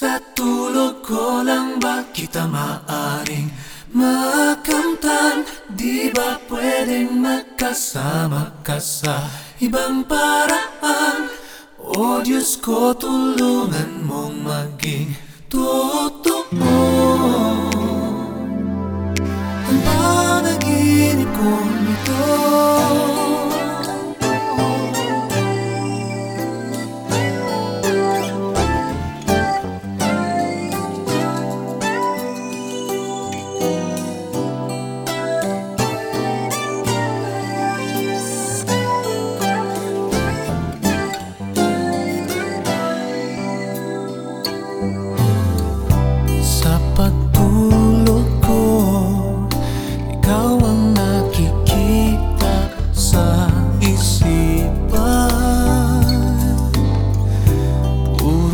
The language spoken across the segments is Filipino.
Sa tulog ko lang ba kita maaring makamtan? Di ba pwedeng magkasama ka sa ibang paraan? O Diyos ko, tulungan mong maging totoo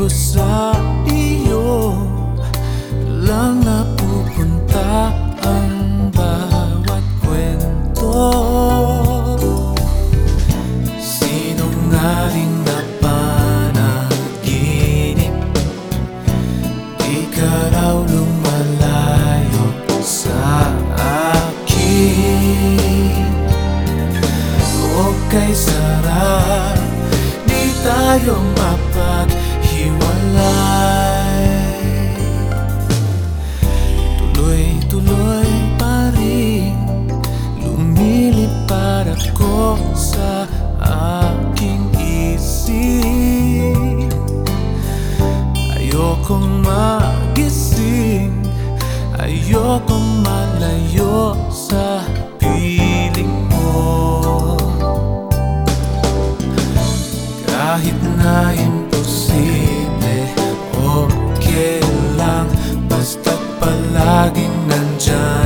Sa iyo. Lang napupunta ang bawat kwento. Sinungaling na panaginip Di ka raw lumalayo sa akin. Huwag kay sarap Di tayo mapaghiwalay Ayokong malayo sa piling mo. Kahit na imposible, okay lang. Basta't palaging nandyan.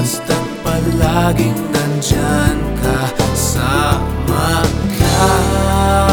Basta't palaging nandyan ka Sama ka.